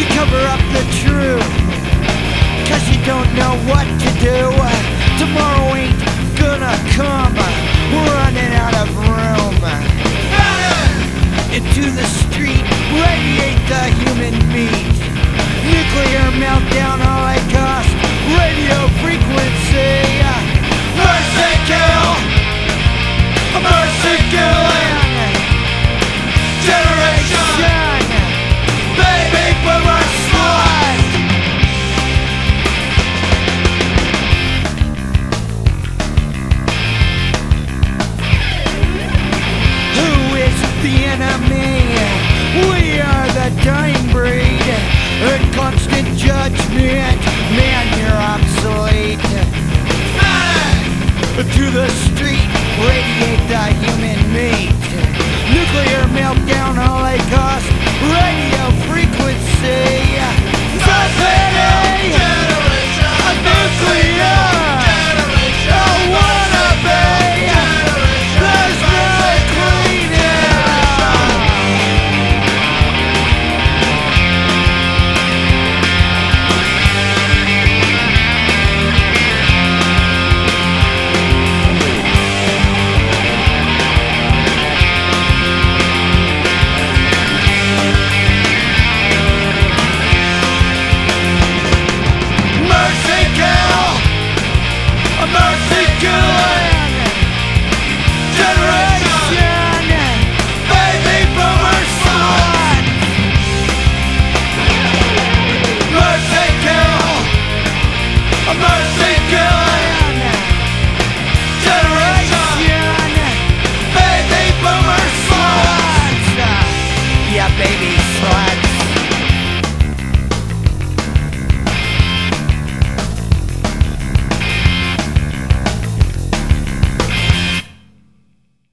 You cover up the truth. me. We are the dying breed A constant judgment. Man, you're obsolete. Back to the street, radiate the human meat.